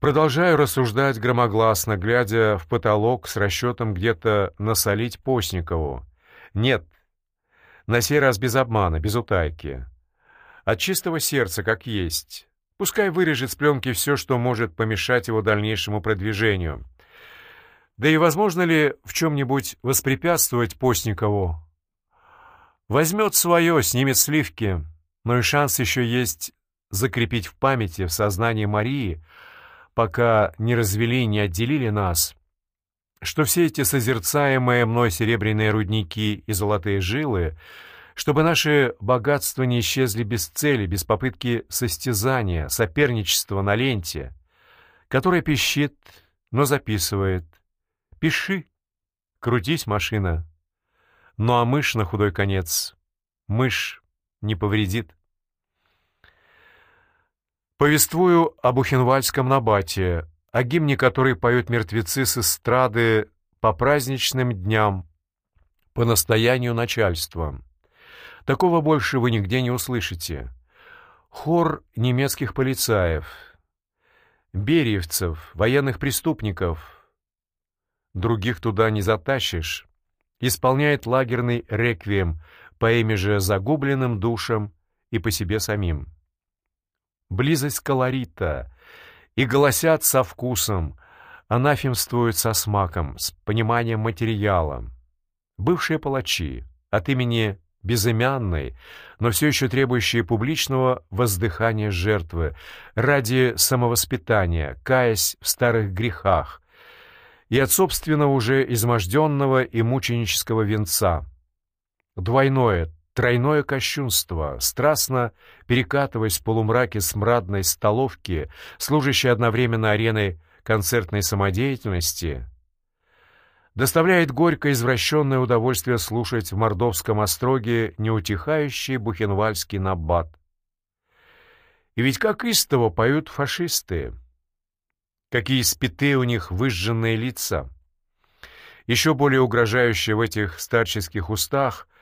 Продолжаю рассуждать громогласно, глядя в потолок с расчетом где-то насолить Постникову. Нет, на сей раз без обмана, без утайки. От чистого сердца, как есть. Пускай вырежет с пленки все, что может помешать его дальнейшему продвижению. Да и возможно ли в чем-нибудь воспрепятствовать Постникову? Возьмет свое, снимет сливки, но и шанс еще есть закрепить в памяти, в сознании Марии, пока не развели, не отделили нас, что все эти созерцаемые мной серебряные рудники и золотые жилы, чтобы наши богатства не исчезли без цели, без попытки состязания, соперничества на ленте, которая пищит, но записывает. Пиши, крутись, машина. Ну а мышь на худой конец. Мышь не повредит. Повествую о Бухенвальском набате, о гимне, который поют мертвецы с эстрады по праздничным дням, по настоянию начальства. Такого больше вы нигде не услышите. Хор немецких полицаев, бериевцев, военных преступников. Других туда не затащишь. Исполняет лагерный реквием по имя же загубленным душам и по себе самим близость колорита, и голосят со вкусом, анафемствуют со смаком, с пониманием материала. Бывшие палачи. От имени безымянной, но все еще требующие публичного воздыхания жертвы. Ради самовоспитания, каясь в старых грехах, и от собственного уже изможденного и мученического венца. Двойное, Тройное кощунство, страстно перекатываясь в полумраке смрадной столовки, служащей одновременно ареной концертной самодеятельности, доставляет горько извращенное удовольствие слушать в мордовском остроге неутихающий бухенвальский набат. И ведь как истово поют фашисты, какие спитые у них выжженные лица. Еще более угрожающие в этих старческих устах —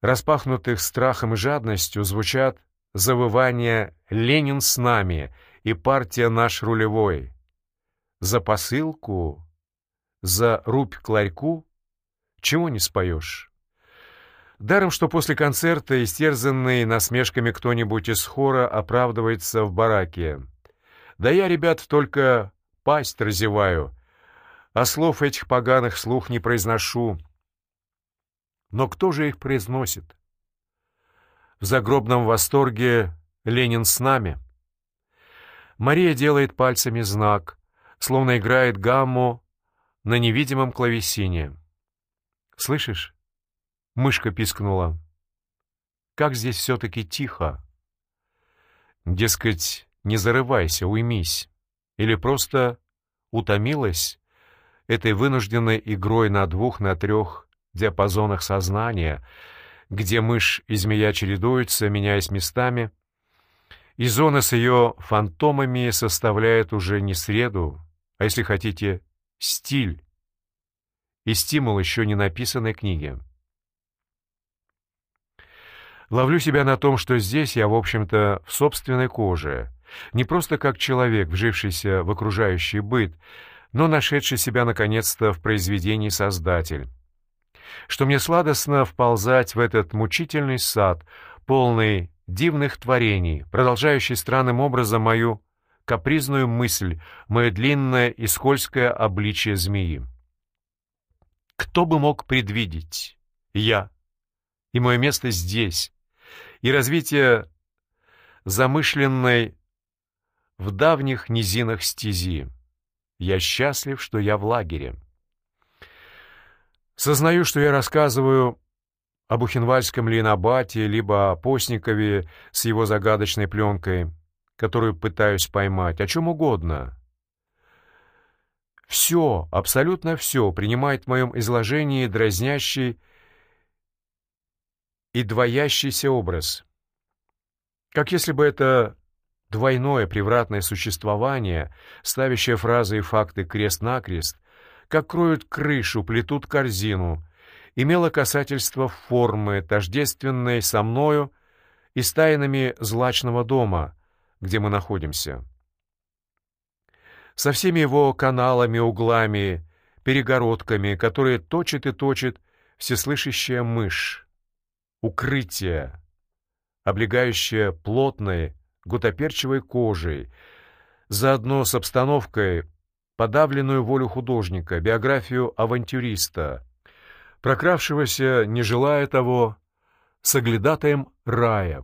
распахнутых страхом и жадностью, звучат завывания «Ленин с нами» и «Партия наш рулевой». За посылку, за рубь к ларьку чего не споешь. Даром, что после концерта, истерзанный насмешками кто-нибудь из хора, оправдывается в бараке. Да я, ребят, только пасть разеваю, а слов этих поганых слух не произношу, но кто же их произносит? В загробном восторге Ленин с нами. Мария делает пальцами знак, словно играет гамму на невидимом клавесине. «Слышишь?» — мышка пискнула. «Как здесь все-таки тихо!» Дескать, не зарывайся, уймись. Или просто утомилась этой вынужденной игрой на двух, на трех диапазонах сознания, где мышь и змея чередуются, меняясь местами, и зона с ее фантомами составляет уже не среду, а, если хотите, стиль и стимул еще не написанной книги. Ловлю себя на том, что здесь я, в общем-то, в собственной коже, не просто как человек, вжившийся в окружающий быт, но нашедший себя наконец-то в произведении Создатель что мне сладостно вползать в этот мучительный сад, полный дивных творений, продолжающий странным образом мою капризную мысль, мое длинное и скользкое обличие змеи. Кто бы мог предвидеть? Я. И мое место здесь. И развитие замышленной в давних низинах стези. Я счастлив, что я в лагере. Сознаю, что я рассказываю о Бухенвальском Линабате, либо о Постникове с его загадочной пленкой, которую пытаюсь поймать, о чем угодно. Все, абсолютно все принимает в моем изложении дразнящий и двоящийся образ. Как если бы это двойное превратное существование, ставящее фразы и факты крест-накрест, как кроют крышу, плетут корзину, имело касательство формы, тождественной со мною и с тайнами злачного дома, где мы находимся. со всеми его каналами, углами, перегородками, которые точит и точит всеслышащая мышь. Укрытие, облегающее плотной, гутоперчивой кожей, заодно с обстановкой, подавленную волю художника, биографию авантюриста, прокравшегося, не желая того, соглядатаем рая,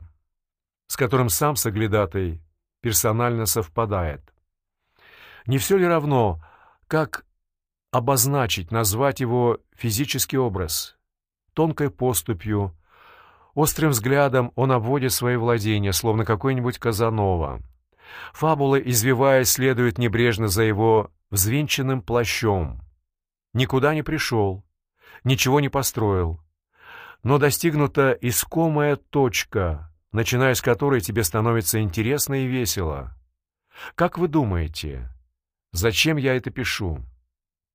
с которым сам соглядатай персонально совпадает. Не все ли равно, как обозначить, назвать его физический образ? Тонкой поступью, острым взглядом он обводит свои владения, словно какой-нибудь Казанова. Фабула, извиваясь, следует небрежно за его взвинченным плащом. Никуда не пришел, ничего не построил. Но достигнута искомая точка, начиная с которой тебе становится интересно и весело. Как вы думаете, зачем я это пишу?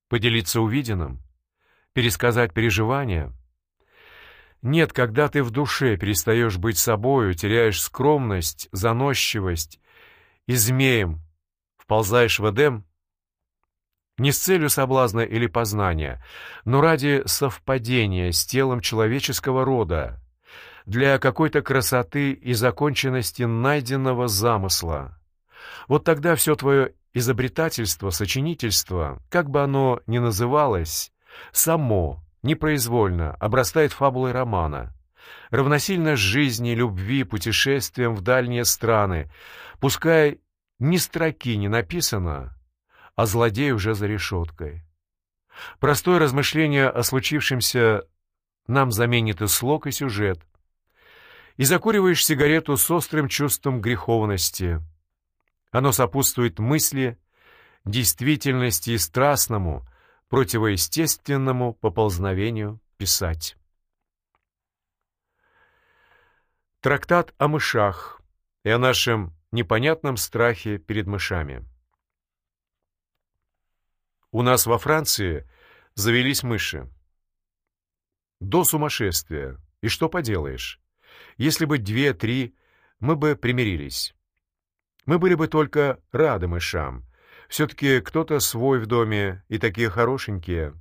Поделиться увиденным? Пересказать переживания? Нет, когда ты в душе перестаешь быть собою, теряешь скромность, заносчивость и змеем вползаешь в Эдем, не с целью соблазна или познания, но ради совпадения с телом человеческого рода, для какой-то красоты и законченности найденного замысла. Вот тогда все твое изобретательство, сочинительство, как бы оно ни называлось, само, непроизвольно, обрастает фабулой романа, равносильно жизни, любви, путешествиям в дальние страны, пускай ни строки не написано, а злодей уже за решеткой. Простое размышление о случившемся нам заменит и слог, и сюжет. И закуриваешь сигарету с острым чувством греховности. Оно сопутствует мысли, действительности и страстному, противоестественному поползновению писать. Трактат о мышах и о нашем непонятном страхе перед мышами. У нас во Франции завелись мыши. До сумасшествия. И что поделаешь? Если бы две-три, мы бы примирились. Мы были бы только рады мышам. Все-таки кто-то свой в доме, и такие хорошенькие.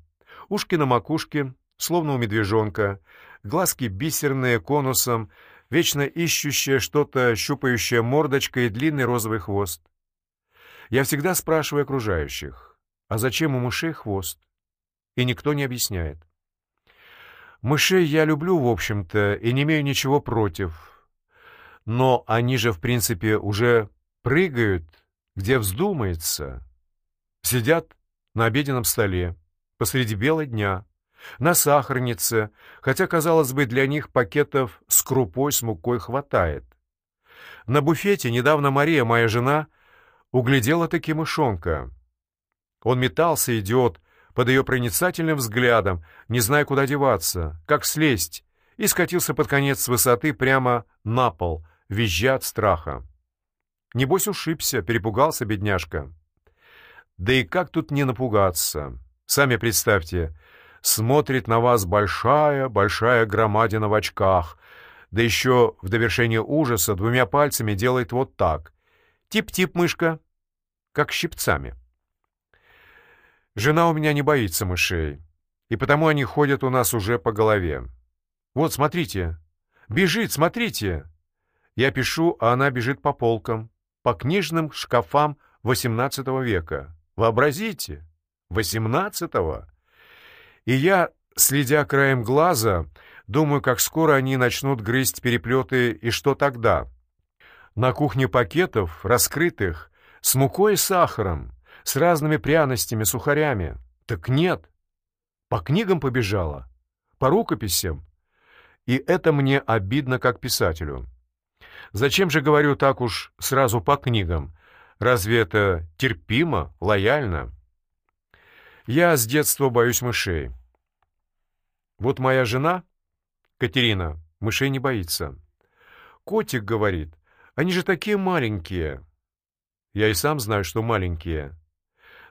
Ушки на макушке, словно у медвежонка, глазки бисерные, конусом, вечно ищущая что-то, щупающая мордочка и длинный розовый хвост. Я всегда спрашиваю окружающих. А зачем у мышей хвост? И никто не объясняет. Мышей я люблю, в общем-то, и не имею ничего против. Но они же, в принципе, уже прыгают, где вздумается. Сидят на обеденном столе, посреди бела дня, на сахарнице, хотя, казалось бы, для них пакетов с крупой, с мукой хватает. На буфете недавно Мария, моя жена, углядела таки мышонка — он метался, идиот, под ее проницательным взглядом, не зная, куда деваться, как слезть, и скатился под конец с высоты прямо на пол, визжа от страха. Небось ушибся, перепугался бедняжка. Да и как тут не напугаться? Сами представьте, смотрит на вас большая-большая громадина в очках, да еще в довершение ужаса двумя пальцами делает вот так. Тип-тип, мышка, как щипцами. Жена у меня не боится мышей, и потому они ходят у нас уже по голове. Вот, смотрите. Бежит, смотрите. Я пишу, а она бежит по полкам, по книжным шкафам XVIII века. Вообразите, XVIII. И я, следя краем глаза, думаю, как скоро они начнут грызть переплеты, и что тогда? На кухне пакетов, раскрытых, с мукой и сахаром, с разными пряностями, сухарями. Так нет. По книгам побежала, по рукописям. И это мне обидно как писателю. Зачем же говорю так уж сразу по книгам? Разве это терпимо, лояльно? Я с детства боюсь мышей. Вот моя жена, Катерина, мышей не боится. Котик говорит, они же такие маленькие. Я и сам знаю, что маленькие.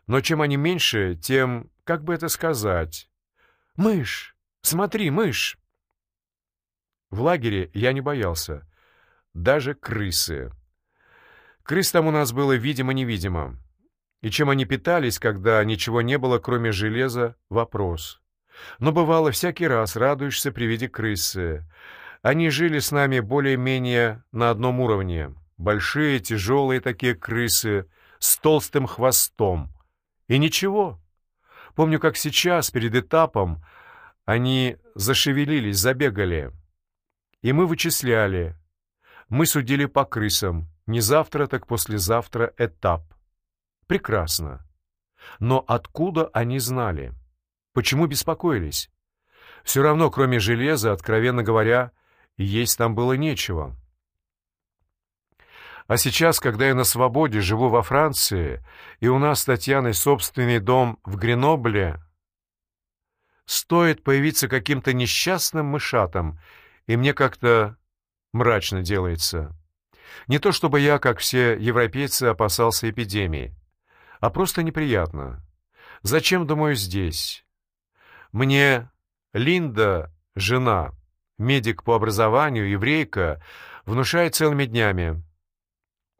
Но чем они меньше, тем, как бы это сказать... «Мышь! Смотри, мышь!» В лагере я не боялся. Даже крысы. Крыс там у нас было видимо-невидимо. И чем они питались, когда ничего не было, кроме железа, вопрос. Но бывало, всякий раз радуешься при виде крысы. Они жили с нами более-менее на одном уровне. Большие, тяжелые такие крысы с толстым хвостом. И ничего. Помню, как сейчас, перед этапом, они зашевелились, забегали. И мы вычисляли. Мы судили по крысам. Не завтра, так послезавтра этап. Прекрасно. Но откуда они знали? Почему беспокоились? Все равно, кроме железа, откровенно говоря, есть там было нечего. А сейчас, когда я на свободе, живу во Франции, и у нас с Татьяной собственный дом в Гренобле, стоит появиться каким-то несчастным мышатом, и мне как-то мрачно делается. Не то чтобы я, как все европейцы, опасался эпидемии, а просто неприятно. Зачем, думаю, здесь? Мне Линда, жена, медик по образованию, еврейка, внушает целыми днями.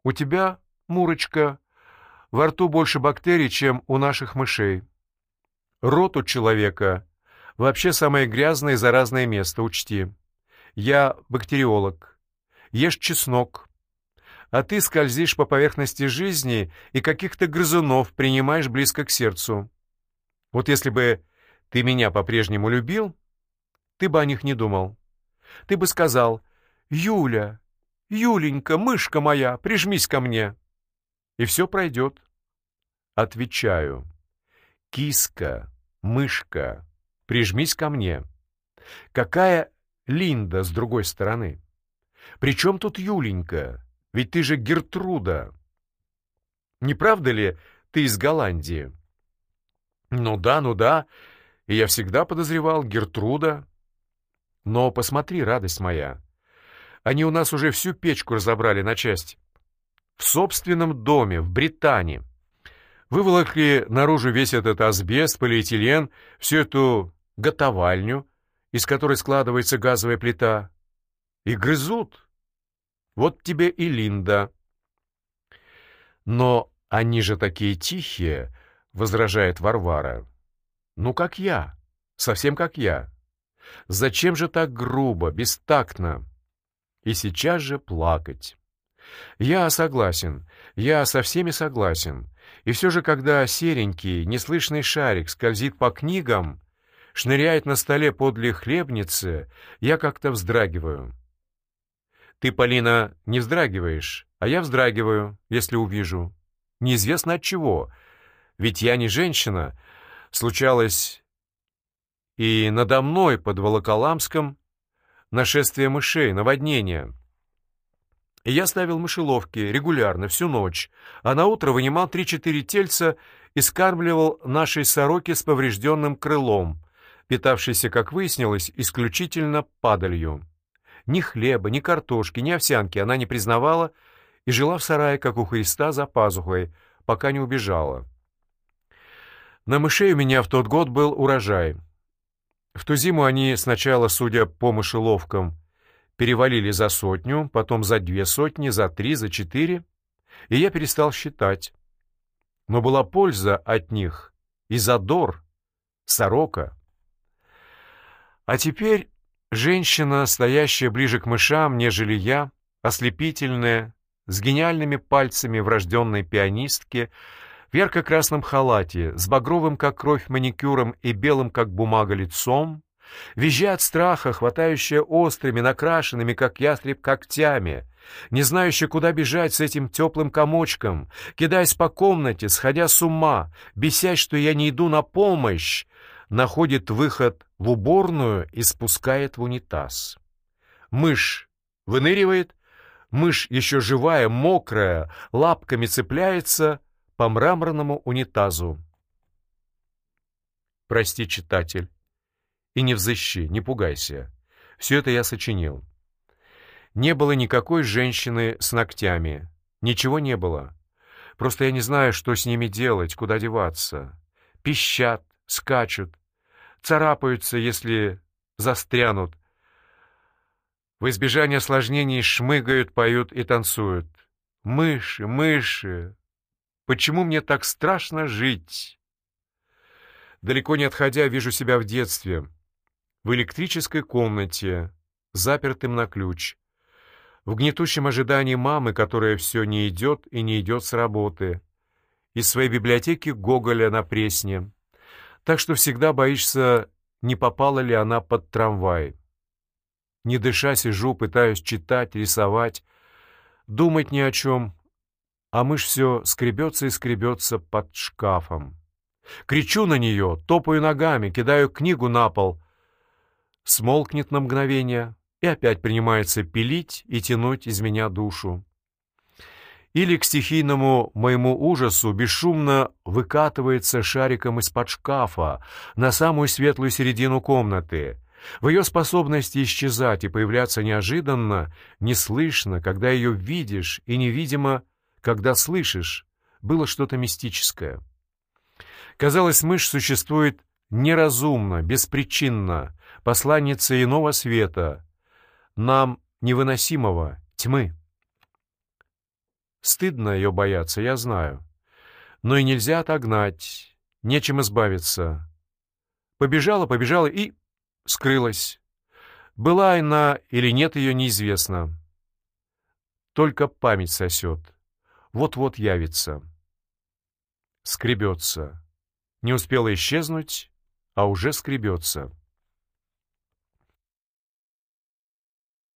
У тебя, Мурочка, во рту больше бактерий, чем у наших мышей. Рот у человека вообще самое грязное и заразное место, учти. Я бактериолог. Ешь чеснок. А ты скользишь по поверхности жизни и каких-то грызунов принимаешь близко к сердцу. Вот если бы ты меня по-прежнему любил, ты бы о них не думал. Ты бы сказал «Юля, Юленька, мышка моя, прижмись ко мне». И все пройдет. Отвечаю. Киска, мышка, прижмись ко мне. Какая Линда с другой стороны? Причем тут Юленька? Ведь ты же Гертруда. Не правда ли ты из Голландии? Ну да, ну да. И я всегда подозревал Гертруда. Но посмотри, радость моя. Они у нас уже всю печку разобрали на части. В собственном доме, в Британии. Выволокли наружу весь этот асбест, полиэтилен, всю эту готовальню, из которой складывается газовая плита, и грызут. Вот тебе и Линда. Но они же такие тихие, — возражает Варвара. Ну, как я, совсем как я. Зачем же так грубо, бестактно? И сейчас же плакать. Я согласен, я со всеми согласен. И все же, когда серенький, неслышный шарик скользит по книгам, шныряет на столе подле хлебницы, я как-то вздрагиваю. Ты, Полина, не вздрагиваешь, а я вздрагиваю, если увижу. Неизвестно от чего, ведь я не женщина. Случалось и надо мной под Волоколамском нашествие мышей, наводнение. И я ставил мышеловки регулярно, всю ночь, а на утро вынимал три-четыре тельца и скармливал нашей сороке с поврежденным крылом, питавшейся, как выяснилось, исключительно падалью. Ни хлеба, ни картошки, ни овсянки она не признавала и жила в сарае, как у Христа, за пазухой, пока не убежала. На мышей у меня в тот год был урожай. В ту зиму они сначала, судя по мышеловкам, перевалили за сотню, потом за две сотни, за три, за четыре, и я перестал считать. Но была польза от них и задор, сорока. А теперь женщина, стоящая ближе к мышам, нежели я, ослепительная, с гениальными пальцами врожденной пианистки, в ярко-красном халате, с багровым, как кровь, маникюром и белым, как бумага, лицом, визжа от страха, хватающая острыми, накрашенными, как ястреб, когтями, не знающая, куда бежать с этим теплым комочком, кидаясь по комнате, сходя с ума, бесясь, что я не иду на помощь, находит выход в уборную и спускает в унитаз. Мышь выныривает, мышь еще живая, мокрая, лапками цепляется по мраморному унитазу. Прости, читатель, и не взыщи, не пугайся. Все это я сочинил. Не было никакой женщины с ногтями. Ничего не было. Просто я не знаю, что с ними делать, куда деваться. Пищат, скачут, царапаются, если застрянут. В избежание осложнений шмыгают, поют и танцуют. Мыши, мыши, Почему мне так страшно жить? Далеко не отходя, вижу себя в детстве, в электрической комнате, запертым на ключ, в гнетущем ожидании мамы, которая все не идет и не идет с работы, из своей библиотеки Гоголя на Пресне, так что всегда боишься, не попала ли она под трамвай. Не дыша сижу, пытаюсь читать, рисовать, думать ни о чем, а мышь все скребется и скребется под шкафом. Кричу на нее, топаю ногами, кидаю книгу на пол. Смолкнет на мгновение и опять принимается пилить и тянуть из меня душу. Или к стихийному моему ужасу бесшумно выкатывается шариком из-под шкафа на самую светлую середину комнаты. В ее способности исчезать и появляться неожиданно, неслышно, когда ее видишь, и невидимо, когда слышишь, было что-то мистическое. Казалось, мышь существует неразумно, беспричинно, посланница иного света, нам невыносимого, тьмы. Стыдно ее бояться, я знаю. Но и нельзя отогнать, нечем избавиться. Побежала, побежала и скрылась. Была она или нет ее, неизвестно. Только память сосет. Вот-вот явится. Скребется. Не успела исчезнуть, а уже скребется.